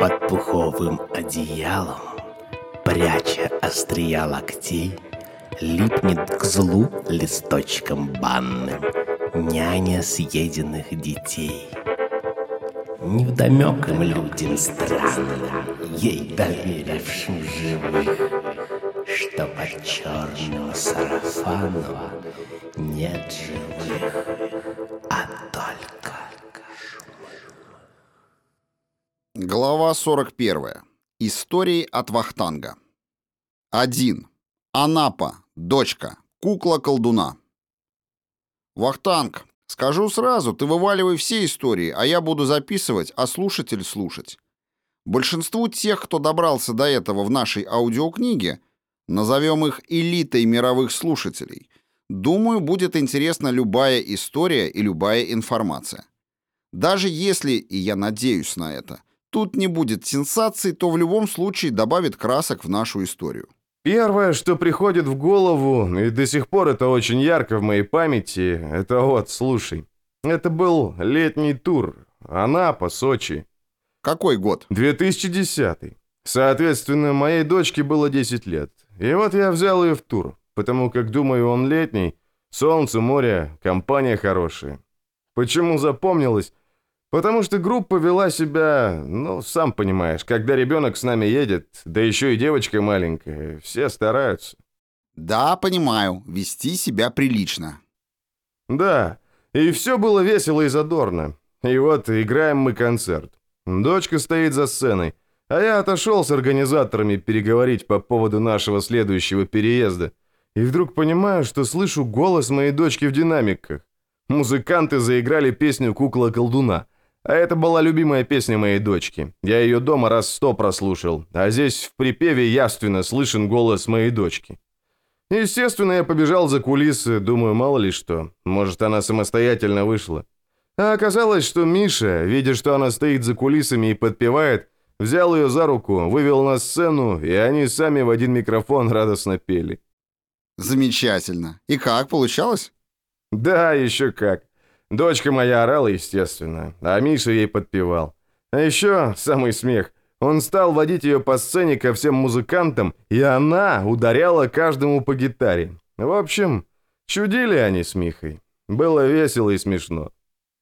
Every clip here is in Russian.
Под пуховым одеялом, пряча острия локтей, Липнет к злу листочком банным Няня съеденных детей. Невдомек им людям странным, Ей доверившим живых, Что под черным сарафаном Нет живых, Глава 41. Истории от Вахтанга. 1. Анапа. Дочка. Кукла колдуна. Вахтанг, скажу сразу, ты вываливай все истории, а я буду записывать, а слушатель слушать. Большинству тех, кто добрался до этого в нашей аудиокниге, назовем их элитой мировых слушателей, думаю, будет интересна любая история и любая информация. Даже если, и я надеюсь на это, тут не будет сенсаций, то в любом случае добавит красок в нашу историю. Первое, что приходит в голову, и до сих пор это очень ярко в моей памяти, это вот, слушай. Это был летний тур. Анапа, Сочи. Какой год? 2010. Соответственно, моей дочке было 10 лет. И вот я взял ее в тур, потому как, думаю, он летний, солнце, море, компания хорошая. Почему запомнилось? Потому что группа вела себя, ну, сам понимаешь, когда ребенок с нами едет, да еще и девочка маленькая, все стараются. Да, понимаю, вести себя прилично. Да, и все было весело и задорно. И вот играем мы концерт. Дочка стоит за сценой, а я отошел с организаторами переговорить по поводу нашего следующего переезда. И вдруг понимаю, что слышу голос моей дочки в динамиках. Музыканты заиграли песню «Кукла-колдуна». А это была любимая песня моей дочки. Я ее дома раз сто прослушал, а здесь в припеве явственно слышен голос моей дочки. Естественно, я побежал за кулисы, думаю, мало ли что. Может, она самостоятельно вышла. А оказалось, что Миша, видя, что она стоит за кулисами и подпевает, взял ее за руку, вывел на сцену, и они сами в один микрофон радостно пели. Замечательно. И как, получалось? Да, еще как. Дочка моя орала, естественно, а Миша ей подпевал. А еще самый смех. Он стал водить ее по сцене ко всем музыкантам, и она ударяла каждому по гитаре. В общем, чудили они с Михой. Было весело и смешно.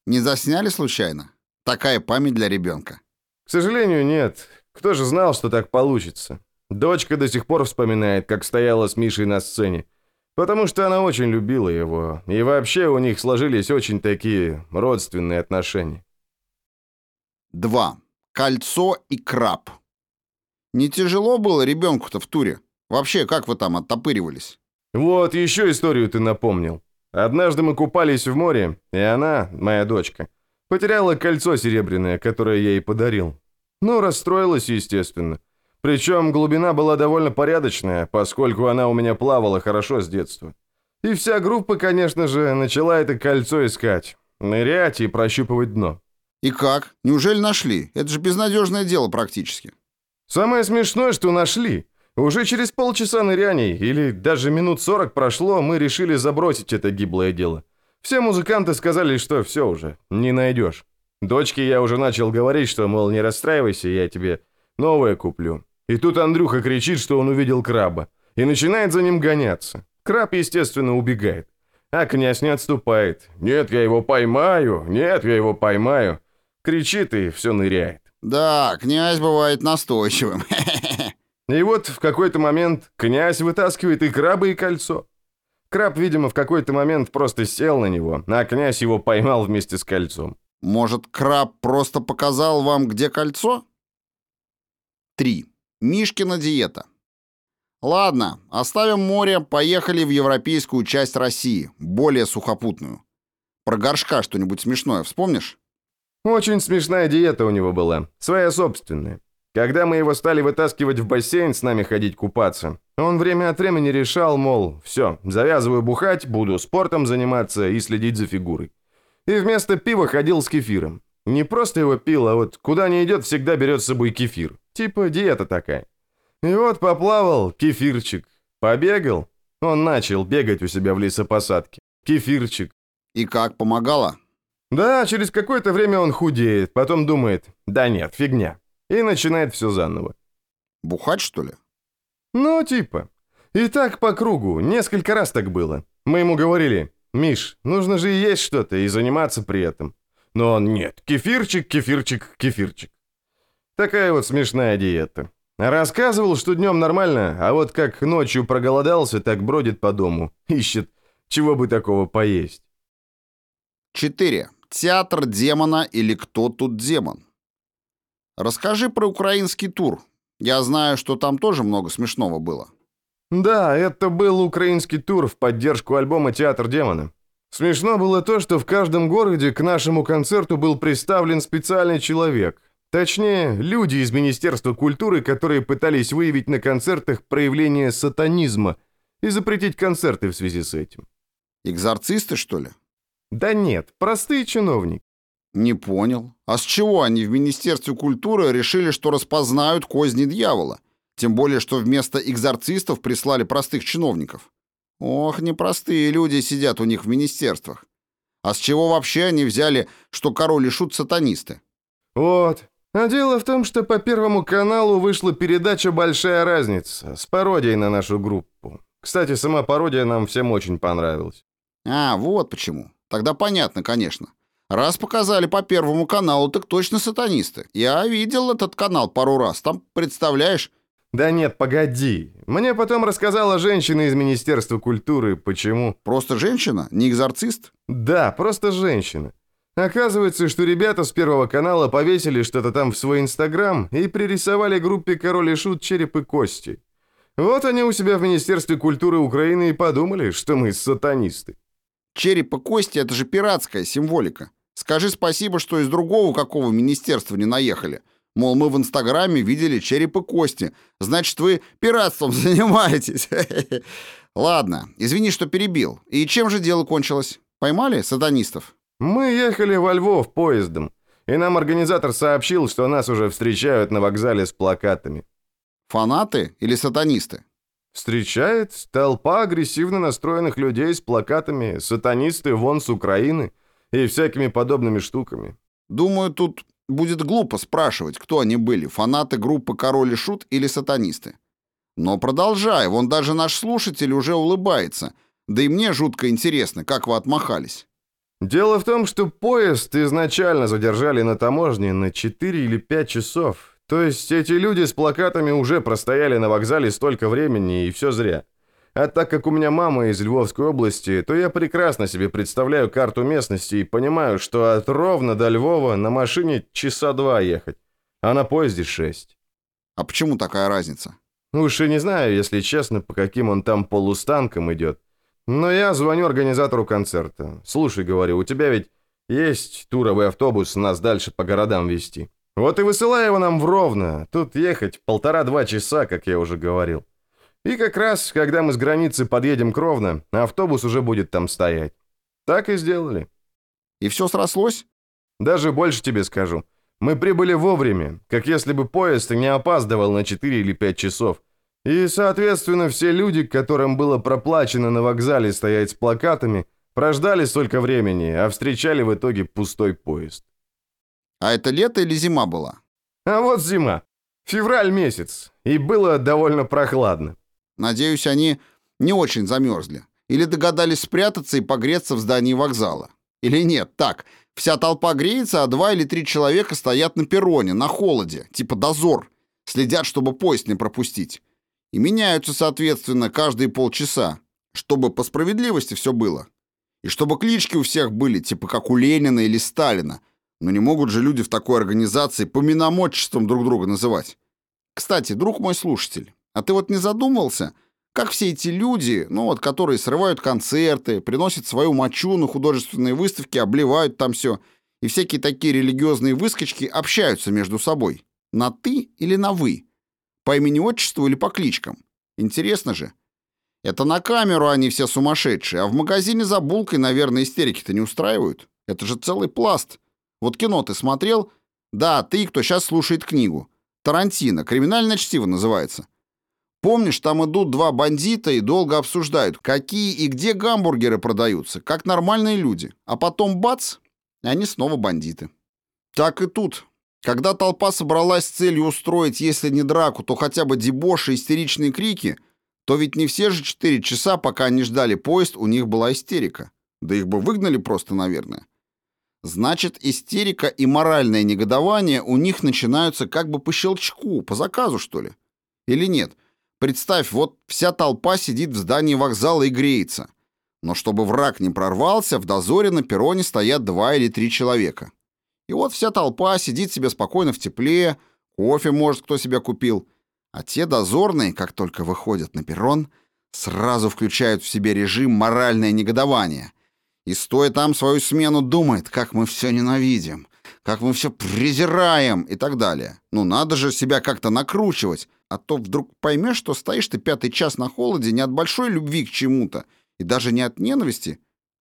Не засняли случайно? Такая память для ребенка. К сожалению, нет. Кто же знал, что так получится? Дочка до сих пор вспоминает, как стояла с Мишей на сцене. Потому что она очень любила его, и вообще у них сложились очень такие родственные отношения. 2. Кольцо и краб. Не тяжело было ребенку-то в туре? Вообще, как вы там оттопыривались? Вот, еще историю ты напомнил. Однажды мы купались в море, и она, моя дочка, потеряла кольцо серебряное, которое я ей подарил. Ну, расстроилась, естественно. Причем глубина была довольно порядочная, поскольку она у меня плавала хорошо с детства. И вся группа, конечно же, начала это кольцо искать. Нырять и прощупывать дно. И как? Неужели нашли? Это же безнадежное дело практически. Самое смешное, что нашли. Уже через полчаса ныряний, или даже минут сорок прошло, мы решили забросить это гиблое дело. Все музыканты сказали, что все уже, не найдешь. Дочке я уже начал говорить, что, мол, не расстраивайся, я тебе новое куплю. И тут Андрюха кричит, что он увидел краба, и начинает за ним гоняться. Краб, естественно, убегает. А князь не отступает. «Нет, я его поймаю! Нет, я его поймаю!» Кричит и все ныряет. Да, князь бывает настойчивым. И вот в какой-то момент князь вытаскивает и краба, и кольцо. Краб, видимо, в какой-то момент просто сел на него, а князь его поймал вместе с кольцом. Может, краб просто показал вам, где кольцо? 3. Мишкина диета. Ладно, оставим море, поехали в европейскую часть России, более сухопутную. Про горшка что-нибудь смешное вспомнишь? Очень смешная диета у него была, своя собственная. Когда мы его стали вытаскивать в бассейн с нами ходить купаться, он время от времени решал, мол, все, завязываю бухать, буду спортом заниматься и следить за фигурой. И вместо пива ходил с кефиром. Не просто его пил, а вот куда не идет, всегда берет с собой кефир. Типа диета такая. И вот поплавал кефирчик. Побегал. Он начал бегать у себя в лесопосадке. Кефирчик. И как, помогало? Да, через какое-то время он худеет. Потом думает, да нет, фигня. и начинает все заново. Бухать, что ли? Ну, типа. И так по кругу, несколько раз так было. Мы ему говорили, «Миш, нужно же и есть что-то, и заниматься при этом». Но нет, кефирчик, кефирчик, кефирчик. Такая вот смешная диета. Рассказывал, что днем нормально, а вот как ночью проголодался, так бродит по дому, ищет, чего бы такого поесть. 4. Театр демона или кто тут демон? Расскажи про украинский тур. Я знаю, что там тоже много смешного было. Да, это был украинский тур в поддержку альбома «Театр демона». Смешно было то, что в каждом городе к нашему концерту был представлен специальный человек. Точнее, люди из Министерства культуры, которые пытались выявить на концертах проявление сатанизма и запретить концерты в связи с этим. Экзорцисты, что ли? Да нет, простые чиновники. Не понял. А с чего они в Министерстве культуры решили, что распознают козни дьявола? Тем более, что вместо экзорцистов прислали простых чиновников. Ох, непростые люди сидят у них в министерствах. А с чего вообще они взяли, что король и шут сатанисты? Вот. А дело в том, что по Первому каналу вышла передача «Большая разница» с пародией на нашу группу. Кстати, сама пародия нам всем очень понравилась. А, вот почему. Тогда понятно, конечно. Раз показали по Первому каналу, так точно сатанисты. Я видел этот канал пару раз. Там, представляешь, да нет, погоди. Мне потом рассказала женщина из Министерства культуры, почему. Просто женщина? Не экзорцист? Да, просто женщина. Оказывается, что ребята с Первого канала повесили что-то там в свой Инстаграм и пририсовали группе «Король и Шут» череп и кости. Вот они у себя в Министерстве культуры Украины и подумали, что мы сатанисты. Череп и кости — это же пиратская символика. Скажи спасибо, что из другого какого министерства не наехали. Мол, мы в Инстаграме видели череп и кости. Значит, вы пиратством занимаетесь. Ладно, извини, что перебил. И чем же дело кончилось? Поймали сатанистов? Мы ехали во Львов поездом, и нам организатор сообщил, что нас уже встречают на вокзале с плакатами. Фанаты или сатанисты? Встречает толпа агрессивно настроенных людей с плакатами «Сатанисты вон с Украины» и всякими подобными штуками. Думаю, тут будет глупо спрашивать, кто они были, фанаты группы «Король и Шут» или сатанисты. Но продолжай, вон даже наш слушатель уже улыбается, да и мне жутко интересно, как вы отмахались. Дело в том, что поезд изначально задержали на таможне на 4 или 5 часов. То есть эти люди с плакатами уже простояли на вокзале столько времени, и все зря. А так как у меня мама из Львовской области, то я прекрасно себе представляю карту местности и понимаю, что от Ровно до Львова на машине часа два ехать, а на поезде шесть. А почему такая разница? Ну уж и не знаю, если честно, по каким он там полустанкам идет. Но я звоню организатору концерта. Слушай, говорю, у тебя ведь есть туровый автобус нас дальше по городам вести. Вот и высылай его нам в Ровно. Тут ехать полтора-два часа, как я уже говорил. И как раз, когда мы с границы подъедем к Ровно, автобус уже будет там стоять. Так и сделали. И все срослось? Даже больше тебе скажу. Мы прибыли вовремя, как если бы поезд не опаздывал на 4 или 5 часов. И, соответственно, все люди, которым было проплачено на вокзале стоять с плакатами, прождали столько времени, а встречали в итоге пустой поезд. А это лето или зима была? А вот зима. Февраль месяц. И было довольно прохладно. Надеюсь, они не очень замерзли. Или догадались спрятаться и погреться в здании вокзала. Или нет, так, вся толпа греется, а два или три человека стоят на перроне, на холоде, типа дозор, следят, чтобы поезд не пропустить и меняются, соответственно, каждые полчаса, чтобы по справедливости все было. И чтобы клички у всех были, типа как у Ленина или Сталина. Но не могут же люди в такой организации по миномотчествам друг друга называть. Кстати, друг мой слушатель, а ты вот не задумывался, как все эти люди, ну вот, которые срывают концерты, приносят свою мочу на художественные выставки, обливают там все, и всякие такие религиозные выскочки общаются между собой? На «ты» или на «вы»? По имени-отчеству или по кличкам? Интересно же. Это на камеру они все сумасшедшие, а в магазине за булкой, наверное, истерики-то не устраивают. Это же целый пласт. Вот кино ты смотрел? Да, ты, кто сейчас слушает книгу. Тарантино, криминальное чтиво называется. Помнишь, там идут два бандита и долго обсуждают, какие и где гамбургеры продаются, как нормальные люди. А потом бац, они снова бандиты. Так и тут. Когда толпа собралась с целью устроить, если не драку, то хотя бы дебоши и истеричные крики, то ведь не все же четыре часа, пока они ждали поезд, у них была истерика. Да их бы выгнали просто, наверное. Значит, истерика и моральное негодование у них начинаются как бы по щелчку, по заказу, что ли? Или нет? Представь, вот вся толпа сидит в здании вокзала и греется. Но чтобы враг не прорвался, в дозоре на перроне стоят два или три человека. И вот вся толпа сидит себе спокойно в тепле, кофе, может, кто себя купил. А те дозорные, как только выходят на перрон, сразу включают в себе режим моральное негодование. И стоя там свою смену думает, как мы все ненавидим, как мы все презираем и так далее. Ну надо же себя как-то накручивать, а то вдруг поймешь, что стоишь ты пятый час на холоде не от большой любви к чему-то, и даже не от ненависти,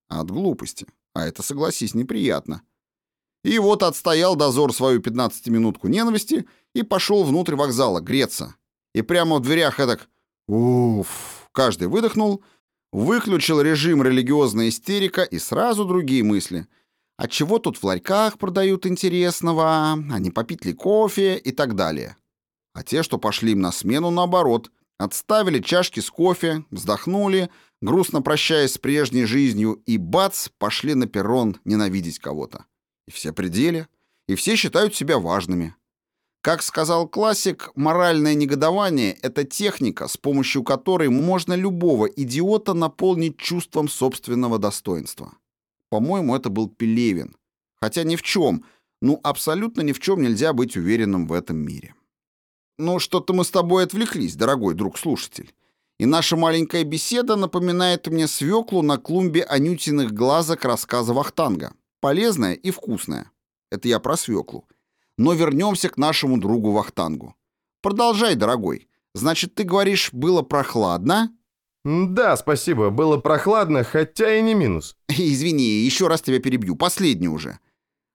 а от глупости. А это, согласись, неприятно. И вот отстоял дозор свою пятнадцатиминутку ненависти и пошел внутрь вокзала греться. И прямо в дверях эдак «Уф!» Каждый выдохнул, выключил режим религиозная истерика и сразу другие мысли. А чего тут в ларьках продают интересного? А не попить ли кофе? И так далее. А те, что пошли им на смену, наоборот, отставили чашки с кофе, вздохнули, грустно прощаясь с прежней жизнью, и бац, пошли на перрон ненавидеть кого-то. И все пределе, и все считают себя важными. Как сказал классик, моральное негодование — это техника, с помощью которой можно любого идиота наполнить чувством собственного достоинства. По-моему, это был Пелевин. Хотя ни в чем, ну абсолютно ни в чем нельзя быть уверенным в этом мире. Ну, что-то мы с тобой отвлеклись, дорогой друг-слушатель. И наша маленькая беседа напоминает мне свеклу на клумбе анютиных глазок рассказа Вахтанга полезная и вкусная. Это я про свеклу. Но вернемся к нашему другу Вахтангу. Продолжай, дорогой. Значит, ты говоришь, было прохладно? Да, спасибо, было прохладно, хотя и не минус. Извини, еще раз тебя перебью, последний уже.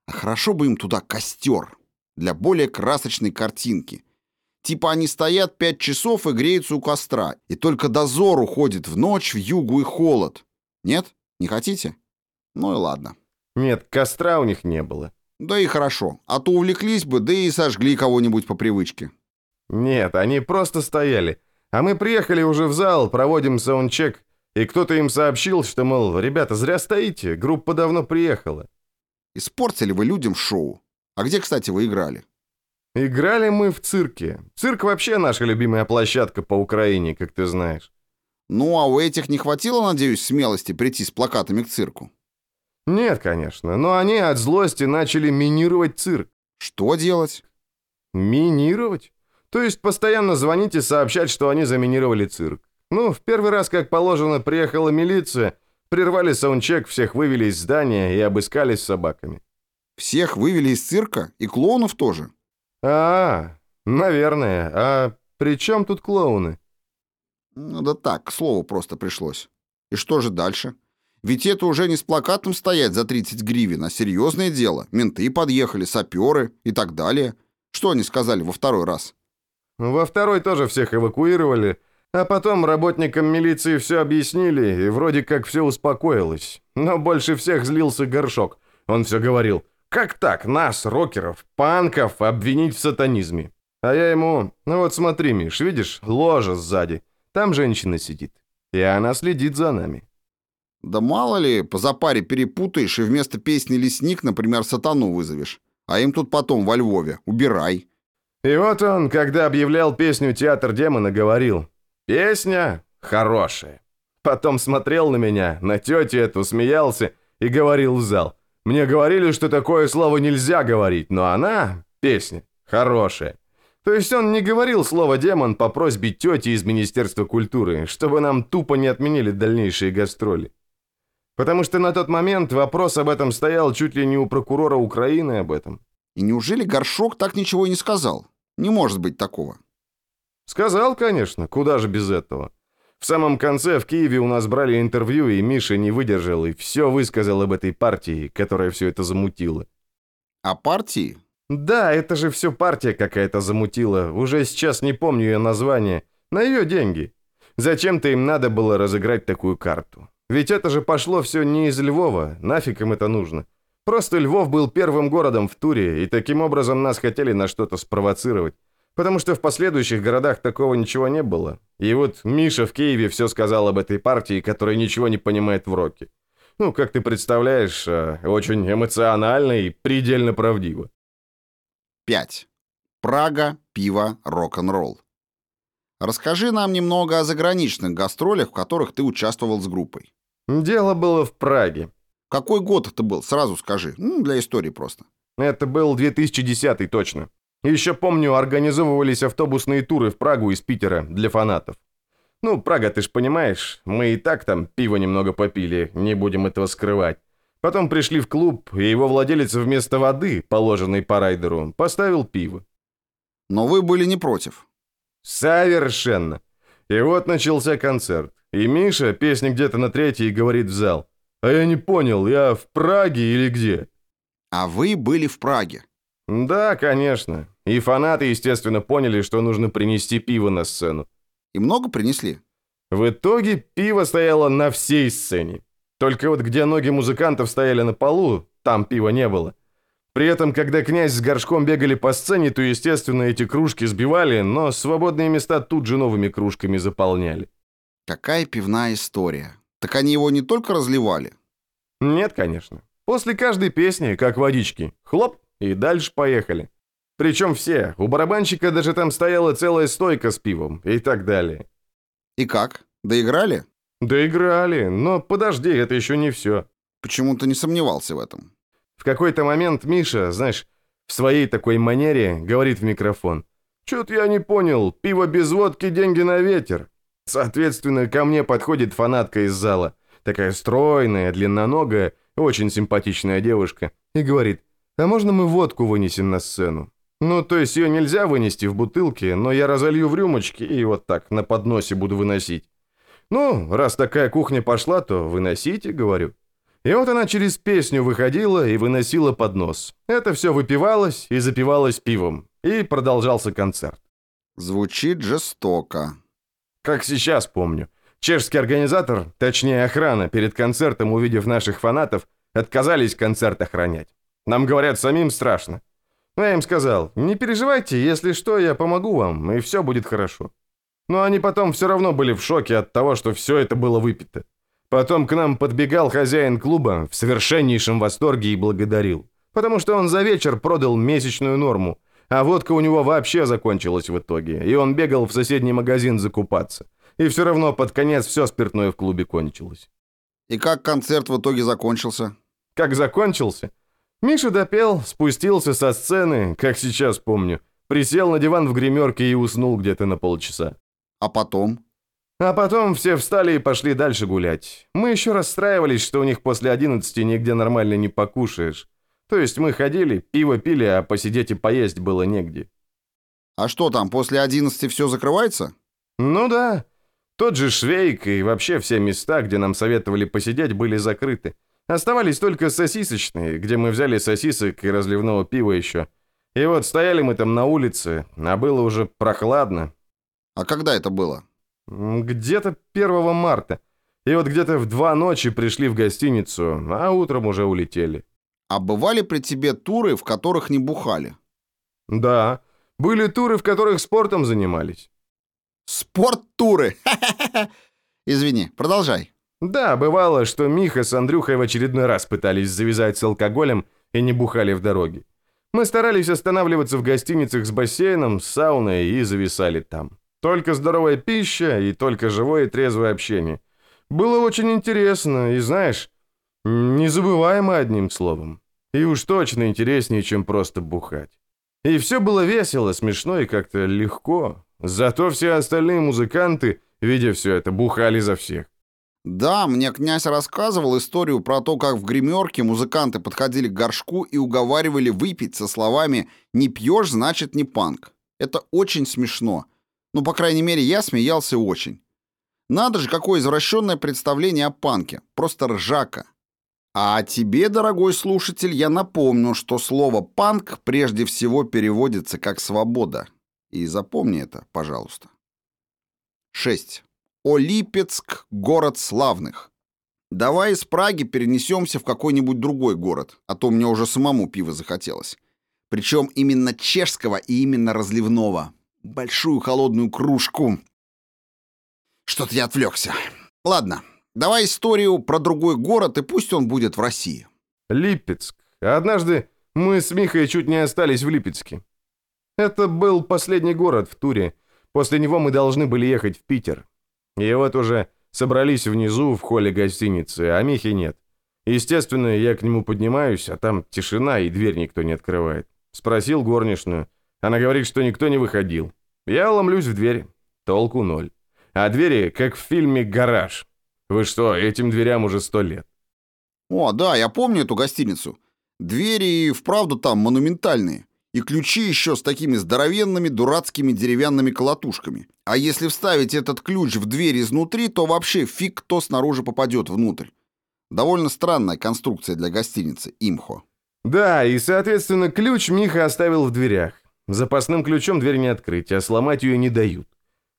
А хорошо бы им туда костер для более красочной картинки. Типа они стоят пять часов и греются у костра, и только дозор уходит в ночь, в югу и холод. Нет? Не хотите? Ну и ладно. Нет, костра у них не было. Да и хорошо, а то увлеклись бы, да и сожгли кого-нибудь по привычке. Нет, они просто стояли. А мы приехали уже в зал, проводим саундчек, и кто-то им сообщил, что, мол, ребята, зря стоите, группа давно приехала. Испортили вы людям шоу. А где, кстати, вы играли? Играли мы в цирке. Цирк вообще наша любимая площадка по Украине, как ты знаешь. Ну, а у этих не хватило, надеюсь, смелости прийти с плакатами к цирку? Нет, конечно, но они от злости начали минировать цирк. Что делать? Минировать? То есть постоянно звонить и сообщать, что они заминировали цирк. Ну, в первый раз, как положено, приехала милиция, прервали саундчек, всех вывели из здания и обыскались собаками. Всех вывели из цирка? И клоунов тоже? А, наверное. А при чем тут клоуны? Ну да так, к слову просто пришлось. И что же дальше? Ведь это уже не с плакатом стоять за 30 гривен, а серьезное дело. Менты подъехали, саперы и так далее. Что они сказали во второй раз? Во второй тоже всех эвакуировали, а потом работникам милиции все объяснили, и вроде как все успокоилось. Но больше всех злился Горшок. Он все говорил, как так нас, рокеров, панков, обвинить в сатанизме? А я ему, ну вот смотри, Миш, видишь, ложа сзади. Там женщина сидит, и она следит за нами. Да мало ли, по запаре перепутаешь и вместо песни «Лесник», например, «Сатану» вызовешь. А им тут потом во Львове. Убирай. И вот он, когда объявлял песню «Театр демона», говорил «Песня хорошая». Потом смотрел на меня, на тетю эту, смеялся и говорил в зал. Мне говорили, что такое слово нельзя говорить, но она, песня, хорошая. То есть он не говорил слово «демон» по просьбе тети из Министерства культуры, чтобы нам тупо не отменили дальнейшие гастроли. Потому что на тот момент вопрос об этом стоял чуть ли не у прокурора Украины об этом. И неужели Горшок так ничего и не сказал? Не может быть такого. Сказал, конечно, куда же без этого. В самом конце в Киеве у нас брали интервью, и Миша не выдержал и все высказал об этой партии, которая все это замутила. А партии? Да, это же все партия какая-то замутила. Уже сейчас не помню ее название. На ее деньги. Зачем-то им надо было разыграть такую карту. Ведь это же пошло все не из Львова, нафиг им это нужно. Просто Львов был первым городом в туре, и таким образом нас хотели на что-то спровоцировать. Потому что в последующих городах такого ничего не было. И вот Миша в Киеве все сказал об этой партии, которая ничего не понимает в роке. Ну, как ты представляешь, э, очень эмоционально и предельно правдиво. 5. Прага, пиво, рок-н-ролл. Расскажи нам немного о заграничных гастролях, в которых ты участвовал с группой. Дело было в Праге. Какой год это был? Сразу скажи. Ну, для истории просто. Это был 2010 точно. Еще помню, организовывались автобусные туры в Прагу из Питера для фанатов. Ну, Прага, ты ж понимаешь, мы и так там пиво немного попили, не будем этого скрывать. Потом пришли в клуб, и его владелец вместо воды, положенной по райдеру, поставил пиво. Но вы были не против. Совершенно. И вот начался концерт. И Миша, песня где-то на третьей, говорит в зал. А я не понял, я в Праге или где? А вы были в Праге. Да, конечно. И фанаты, естественно, поняли, что нужно принести пиво на сцену. И много принесли? В итоге пиво стояло на всей сцене. Только вот где ноги музыкантов стояли на полу, там пива не было. При этом, когда князь с горшком бегали по сцене, то, естественно, эти кружки сбивали, но свободные места тут же новыми кружками заполняли. Какая пивная история. Так они его не только разливали? Нет, конечно. После каждой песни, как водички, хлоп, и дальше поехали. Причем все. У барабанщика даже там стояла целая стойка с пивом и так далее. И как? Доиграли? Доиграли, но подожди, это еще не все. Почему-то не сомневался в этом. В какой-то момент Миша, знаешь, в своей такой манере говорит в микрофон. «Чё-то я не понял, пиво без водки, деньги на ветер». Соответственно, ко мне подходит фанатка из зала, такая стройная, длинноногая, очень симпатичная девушка, и говорит, «А можно мы водку вынесем на сцену?» Ну, то есть ее нельзя вынести в бутылке, но я разолью в рюмочки и вот так на подносе буду выносить. Ну, раз такая кухня пошла, то выносите, говорю. И вот она через песню выходила и выносила поднос. Это все выпивалось и запивалось пивом. И продолжался концерт. Звучит жестоко. Как сейчас помню. Чешский организатор, точнее охрана, перед концертом, увидев наших фанатов, отказались концерт охранять. Нам говорят, самим страшно. Но я им сказал, не переживайте, если что, я помогу вам, и все будет хорошо. Но они потом все равно были в шоке от того, что все это было выпито. Потом к нам подбегал хозяин клуба в совершеннейшем восторге и благодарил. Потому что он за вечер продал месячную норму, а водка у него вообще закончилась в итоге, и он бегал в соседний магазин закупаться. И все равно под конец все спиртное в клубе кончилось. И как концерт в итоге закончился? Как закончился? Миша допел, спустился со сцены, как сейчас помню, присел на диван в гримерке и уснул где-то на полчаса. А потом? А потом все встали и пошли дальше гулять. Мы еще расстраивались, что у них после 11 нигде нормально не покушаешь. То есть мы ходили, пиво пили, а посидеть и поесть было негде. А что там, после 11 все закрывается? Ну да. Тот же Швейк и вообще все места, где нам советовали посидеть, были закрыты. Оставались только сосисочные, где мы взяли сосисок и разливного пива еще. И вот стояли мы там на улице, а было уже прохладно. А когда это было? Где-то 1 марта. И вот где-то в два ночи пришли в гостиницу, а утром уже улетели. А бывали при тебе туры, в которых не бухали? Да. Были туры, в которых спортом занимались. Спорт-туры! Извини, продолжай. Да, бывало, что Миха с Андрюхой в очередной раз пытались завязать с алкоголем и не бухали в дороге. Мы старались останавливаться в гостиницах с бассейном, с сауной и зависали там. Только здоровая пища и только живое и трезвое общение. Было очень интересно и, знаешь, незабываемо одним словом. И уж точно интереснее, чем просто бухать. И все было весело, смешно и как-то легко. Зато все остальные музыканты, видя все это, бухали за всех. Да, мне князь рассказывал историю про то, как в гримерке музыканты подходили к горшку и уговаривали выпить со словами «не пьешь, значит не панк». Это очень смешно. Ну, по крайней мере, я смеялся очень. Надо же, какое извращенное представление о панке. Просто ржака. А тебе, дорогой слушатель, я напомню, что слово «панк» прежде всего переводится как «свобода». И запомни это, пожалуйста. 6. Олипецк – город славных. Давай из Праги перенесемся в какой-нибудь другой город, а то мне уже самому пива захотелось. Причем именно чешского и именно разливного. Большую холодную кружку. Что-то я отвлекся. Ладно, давай историю про другой город, и пусть он будет в России. Липецк. Однажды мы с Михой чуть не остались в Липецке. Это был последний город в туре. После него мы должны были ехать в Питер. И вот уже собрались внизу в холле гостиницы, а Михи нет. Естественно, я к нему поднимаюсь, а там тишина и дверь никто не открывает. Спросил горничную. Она говорит, что никто не выходил. Я ломлюсь в дверь. Толку ноль. А двери, как в фильме «Гараж». Вы что, этим дверям уже сто лет. О, да, я помню эту гостиницу. Двери и вправду там монументальные. И ключи еще с такими здоровенными дурацкими деревянными колотушками. А если вставить этот ключ в дверь изнутри, то вообще фиг кто снаружи попадет внутрь. Довольно странная конструкция для гостиницы «Имхо». Да, и, соответственно, ключ Миха оставил в дверях. Запасным ключом дверь не открыть, а сломать ее не дают.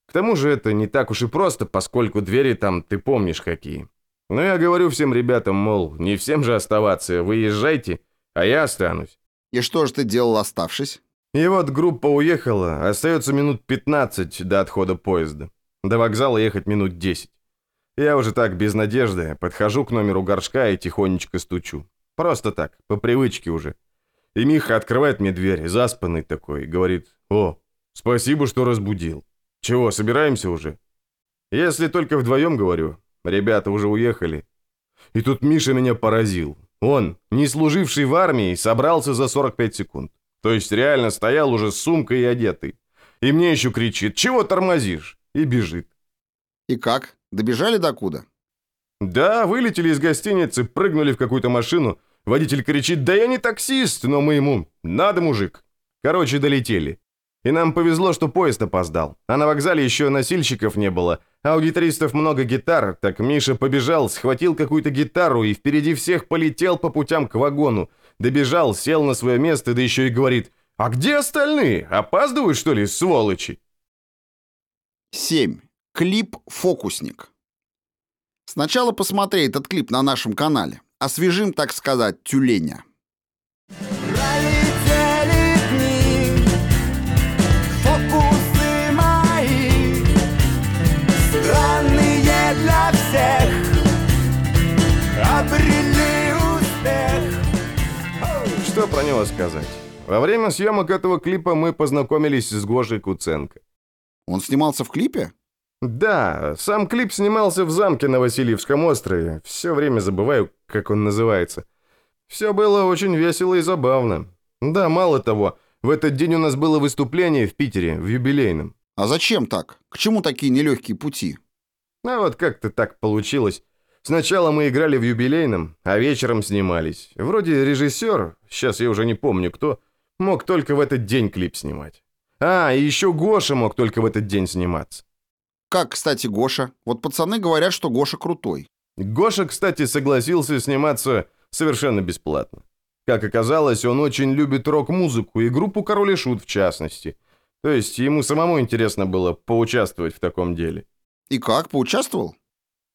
К тому же это не так уж и просто, поскольку двери там ты помнишь какие. Но я говорю всем ребятам, мол, не всем же оставаться, вы езжайте, а я останусь. И что же ты делал, оставшись? И вот группа уехала, остается минут 15 до отхода поезда. До вокзала ехать минут 10. Я уже так, без надежды, подхожу к номеру горшка и тихонечко стучу. Просто так, по привычке уже. И Миха открывает мне дверь, заспанный такой, говорит, «О, спасибо, что разбудил. Чего, собираемся уже?» Если только вдвоем говорю, ребята уже уехали. И тут Миша меня поразил. Он, не служивший в армии, собрался за 45 секунд. То есть реально стоял уже с сумкой и одетый. И мне еще кричит «Чего тормозишь?» и бежит. И как? Добежали до куда? Да, вылетели из гостиницы, прыгнули в какую-то машину. Водитель кричит «Да я не таксист!» Но мы ему «Надо, мужик!» Короче, долетели. И нам повезло, что поезд опоздал. А на вокзале еще носильщиков не было. А у гитаристов много гитар. Так Миша побежал, схватил какую-то гитару и впереди всех полетел по путям к вагону. Добежал, сел на свое место, да еще и говорит «А где остальные? Опаздывают, что ли, сволочи?» 7. Клип «Фокусник». Сначала посмотри этот клип на нашем канале. Освежим, так сказать, тюленя. Про него сказать? Во время съемок этого клипа мы познакомились с Гошей Куценко. Он снимался в клипе? Да, сам клип снимался в замке на Васильевском острове. Все время забываю, как он называется. Все было очень весело и забавно. Да, мало того, в этот день у нас было выступление в Питере, в юбилейном. А зачем так? К чему такие нелегкие пути? А вот как-то так получилось. Сначала мы играли в юбилейном, а вечером снимались. Вроде режиссер, сейчас я уже не помню кто, мог только в этот день клип снимать. А, и еще Гоша мог только в этот день сниматься. Как, кстати, Гоша? Вот пацаны говорят, что Гоша крутой. Гоша, кстати, согласился сниматься совершенно бесплатно. Как оказалось, он очень любит рок-музыку и группу Король и Шут в частности. То есть ему самому интересно было поучаствовать в таком деле. И как, поучаствовал?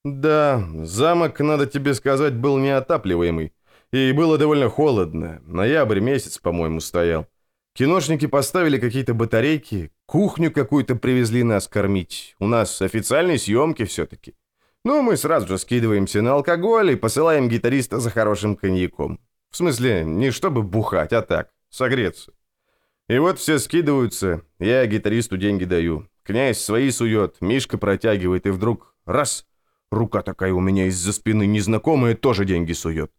Да, замок, надо тебе сказать, был неотапливаемый. И было довольно холодно. Ноябрь месяц, по-моему, стоял. Киношники поставили какие-то батарейки, кухню какую-то привезли нас кормить. У нас официальные съемки все-таки. Ну, мы сразу же скидываемся на алкоголь и посылаем гитариста за хорошим коньяком. В смысле, не чтобы бухать, а так, согреться. И вот все скидываются, я гитаристу деньги даю. Князь свои сует, Мишка протягивает, и вдруг раз, рука такая у меня из-за спины незнакомая тоже деньги сует.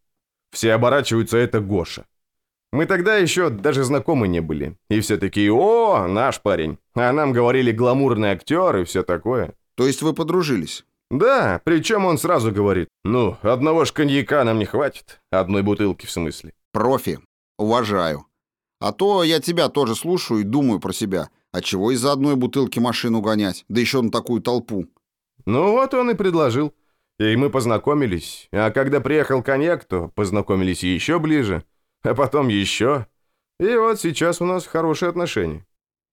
Все оборачиваются, это Гоша. Мы тогда еще даже знакомы не были. И все такие, о, наш парень. А нам говорили гламурный актер и все такое. То есть вы подружились? Да, причем он сразу говорит, ну, одного ж коньяка нам не хватит. Одной бутылки в смысле. Профи. Уважаю. А то я тебя тоже слушаю и думаю про себя. А чего из-за одной бутылки машину гонять? Да еще на такую толпу. Ну вот он и предложил. И мы познакомились. А когда приехал коньяк, то познакомились еще ближе. А потом еще. И вот сейчас у нас хорошие отношения.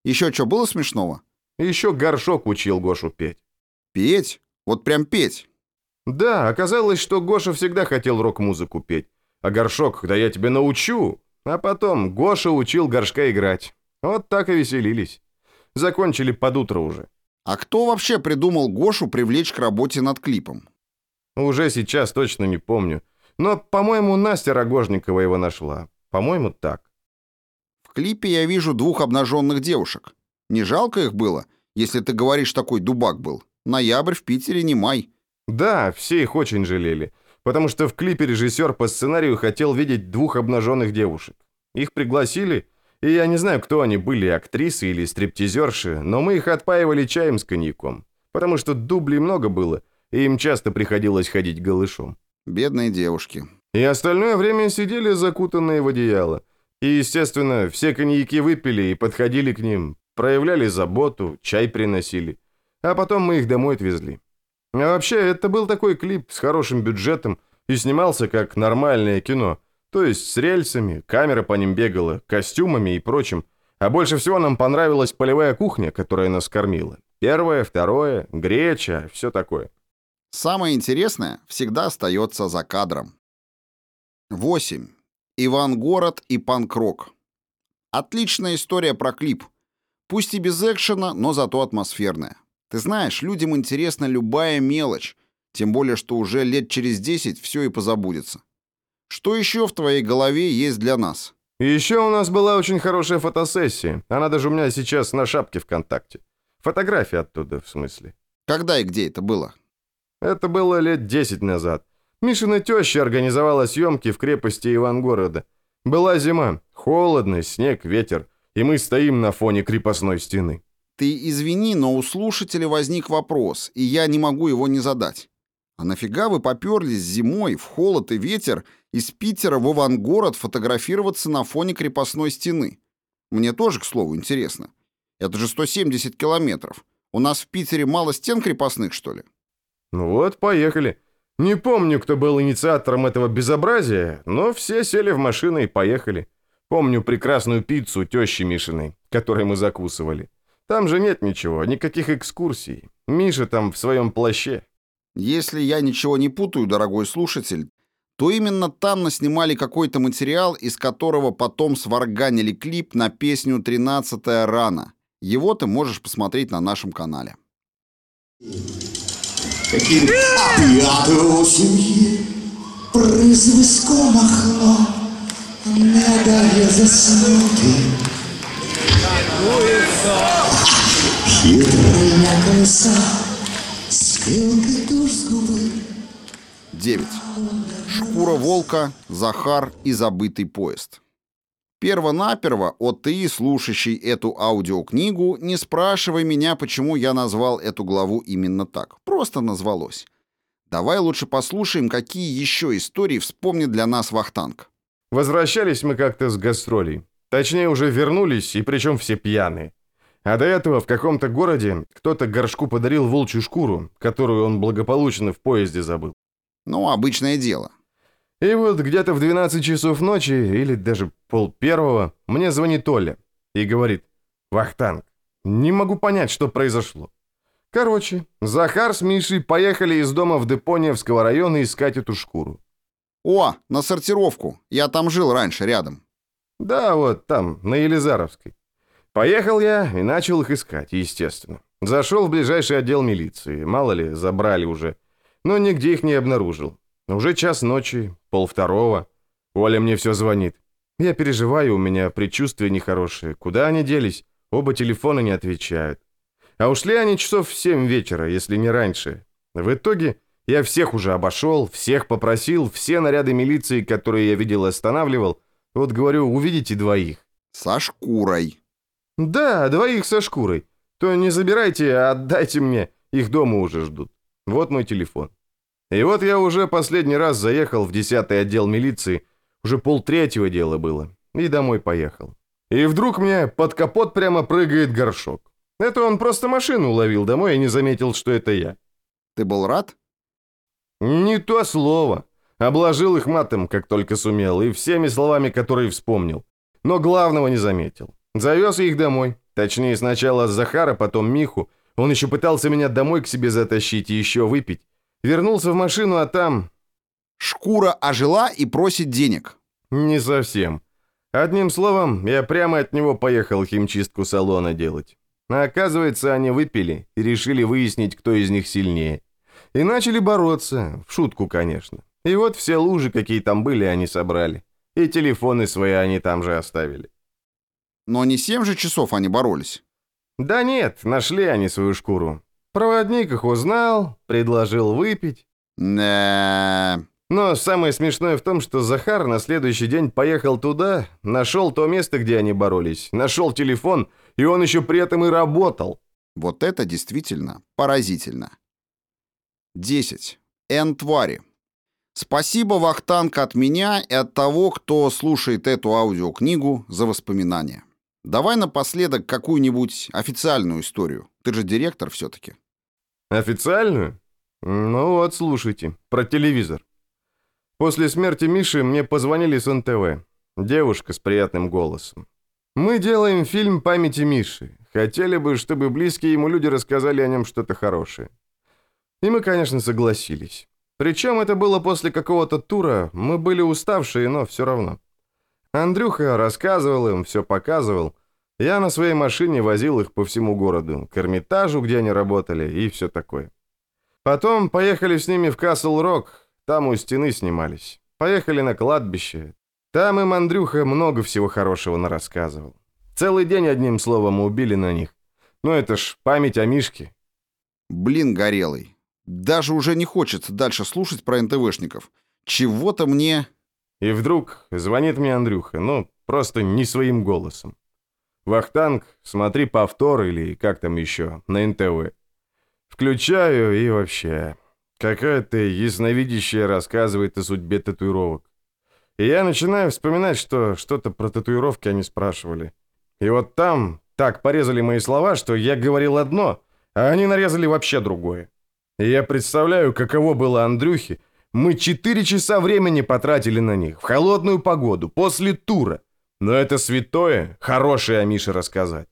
Еще что, было смешного? Еще горшок учил Гошу петь. Петь? Вот прям петь. Да, оказалось, что Гоша всегда хотел рок-музыку петь. А горшок, да я тебя научу. А потом Гоша учил горшка играть. Вот так и веселились. Закончили под утро уже. А кто вообще придумал Гошу привлечь к работе над клипом? Уже сейчас точно не помню. Но, по-моему, Настя Рогожникова его нашла. По-моему, так. В клипе я вижу двух обнаженных девушек. Не жалко их было, если ты говоришь, такой дубак был? Ноябрь в Питере не май. Да, все их очень жалели. Потому что в клипе режиссер по сценарию хотел видеть двух обнаженных девушек. Их пригласили, и я не знаю, кто они были, актрисы или стриптизерши, но мы их отпаивали чаем с коньяком. Потому что дублей много было, и им часто приходилось ходить голышом. Бедные девушки. И остальное время сидели закутанные в одеяло. И, естественно, все коньяки выпили и подходили к ним, проявляли заботу, чай приносили. А потом мы их домой отвезли. А вообще, это был такой клип с хорошим бюджетом и снимался как нормальное кино. То есть с рельсами, камера по ним бегала, костюмами и прочим. А больше всего нам понравилась полевая кухня, которая нас кормила. Первое, второе, греча, все такое. Самое интересное всегда остается за кадром. 8. Ивангород и панк-рок. Отличная история про клип. Пусть и без экшена, но зато атмосферная. Ты знаешь, людям интересна любая мелочь, тем более, что уже лет через 10 все и позабудется. Что еще в твоей голове есть для нас? И еще у нас была очень хорошая фотосессия. Она даже у меня сейчас на шапке ВКонтакте. Фотография оттуда, в смысле. Когда и где это было? Это было лет 10 назад. Мишина теща организовала съемки в крепости Ивангорода. Была зима, холодно, снег, ветер, и мы стоим на фоне крепостной стены. Ты извини, но у слушателя возник вопрос, и я не могу его не задать. А нафига вы поперлись зимой в холод и ветер из Питера в Ивангород фотографироваться на фоне крепостной стены? Мне тоже, к слову, интересно. Это же 170 километров. У нас в Питере мало стен крепостных, что ли? Ну вот, поехали. Не помню, кто был инициатором этого безобразия, но все сели в машины и поехали. Помню прекрасную пиццу тещи Мишиной, которой мы закусывали. Там же нет ничего, никаких экскурсий. Миша там в своем плаще. Если я ничего не путаю, дорогой слушатель, то именно там наснимали какой-то материал, из которого потом сварганили клип на песню «Тринадцатая рана». Его ты можешь посмотреть на нашем канале. П'ятого у сім'ї призвисько махно не дає заснути. Хитре колеса, скилки душ згубив. 9. Шкура волка, Захар и забытый поезд. Первонаперво, от ты, слушающий эту аудиокнигу, не спрашивай меня, почему я назвал эту главу именно так. Просто назвалось. Давай лучше послушаем, какие еще истории вспомнит для нас Вахтанг. Возвращались мы как-то с гастролей. Точнее, уже вернулись, и причем все пьяные. А до этого в каком-то городе кто-то горшку подарил волчью шкуру, которую он благополучно в поезде забыл. Ну, обычное дело. И вот где-то в 12 часов ночи, или даже пол первого, мне звонит Оля и говорит, «Вахтанг, не могу понять, что произошло». Короче, Захар с Мишей поехали из дома в депо Невского района искать эту шкуру. О, на сортировку. Я там жил раньше, рядом. Да, вот там, на Елизаровской. Поехал я и начал их искать, естественно. Зашел в ближайший отдел милиции, мало ли, забрали уже. Но нигде их не обнаружил. Уже час ночи, полвторого. Оля мне все звонит. Я переживаю, у меня предчувствия нехорошие. Куда они делись? Оба телефона не отвечают. А ушли они часов в семь вечера, если не раньше. В итоге я всех уже обошел, всех попросил, все наряды милиции, которые я видел, останавливал. Вот говорю, увидите двоих. Со шкурой. Да, двоих со шкурой. То не забирайте, а отдайте мне. Их дома уже ждут. Вот мой телефон. И вот я уже последний раз заехал в десятый отдел милиции. Уже полтретьего дела было. И домой поехал. И вдруг мне под капот прямо прыгает горшок. Это он просто машину уловил домой и не заметил, что это я. Ты был рад? Не то слово. Обложил их матом, как только сумел, и всеми словами, которые вспомнил. Но главного не заметил. Завез их домой. Точнее, сначала Захара, потом Миху. Он еще пытался меня домой к себе затащить и еще выпить. Вернулся в машину, а там... Шкура ожила и просит денег. Не совсем. Одним словом, я прямо от него поехал химчистку салона делать. А оказывается, они выпили и решили выяснить, кто из них сильнее. И начали бороться, в шутку, конечно. И вот все лужи, какие там были, они собрали. И телефоны свои они там же оставили. Но не семь же часов они боролись. Да нет, нашли они свою шкуру. Проводник их узнал, предложил выпить. Не. Но самое смешное в том, что Захар на следующий день поехал туда, нашел то место, где они боролись, нашел телефон, и он еще при этом и работал. Вот это действительно поразительно. 10. Н. Твари. Спасибо, Вахтанг, от меня и от того, кто слушает эту аудиокнигу за воспоминания. Давай напоследок какую-нибудь официальную историю. Ты же директор все-таки. Официальную? Ну вот, слушайте, про телевизор. После смерти Миши мне позвонили с НТВ. Девушка с приятным голосом. Мы делаем фильм памяти Миши. Хотели бы, чтобы близкие ему люди рассказали о нем что-то хорошее. И мы, конечно, согласились. Причем это было после какого-то тура, мы были уставшие, но все равно. Андрюха рассказывал им, все показывал. Я на своей машине возил их по всему городу, к Эрмитажу, где они работали, и все такое. Потом поехали с ними в Касл-Рок, там у стены снимались. Поехали на кладбище. Там им Андрюха много всего хорошего нарассказывал. Целый день, одним словом, убили на них. Ну это ж память о Мишке. Блин, горелый. Даже уже не хочется дальше слушать про НТВшников. Чего-то мне... И вдруг звонит мне Андрюха, ну, просто не своим голосом. Вахтанг, смотри повтор или как там еще, на НТВ. Включаю и вообще... Какая-то ясновидящая рассказывает о судьбе татуировок. И я начинаю вспоминать, что что-то про татуировки они спрашивали. И вот там так порезали мои слова, что я говорил одно, а они нарезали вообще другое. И я представляю, каково было Андрюхе. Мы четыре часа времени потратили на них, в холодную погоду, после тура. Но это святое, хорошее о Мише рассказать.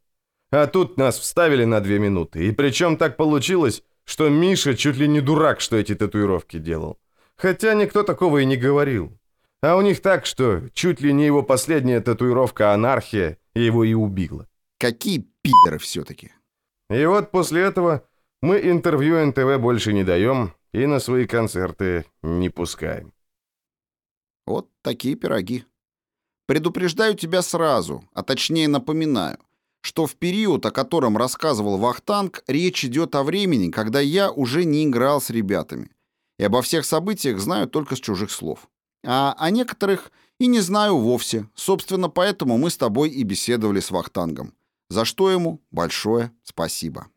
А тут нас вставили на две минуты. И причем так получилось, что Миша чуть ли не дурак, что эти татуировки делал. Хотя никто такого и не говорил. А у них так, что чуть ли не его последняя татуировка «Анархия» его и убила. Какие пидоры все-таки. И вот после этого мы интервью НТВ больше не даем и на свои концерты не пускаем. Вот такие пироги. Предупреждаю тебя сразу, а точнее напоминаю, что в период, о котором рассказывал Вахтанг, речь идет о времени, когда я уже не играл с ребятами. И обо всех событиях знаю только с чужих слов. А о некоторых и не знаю вовсе. Собственно, поэтому мы с тобой и беседовали с Вахтангом. За что ему большое спасибо.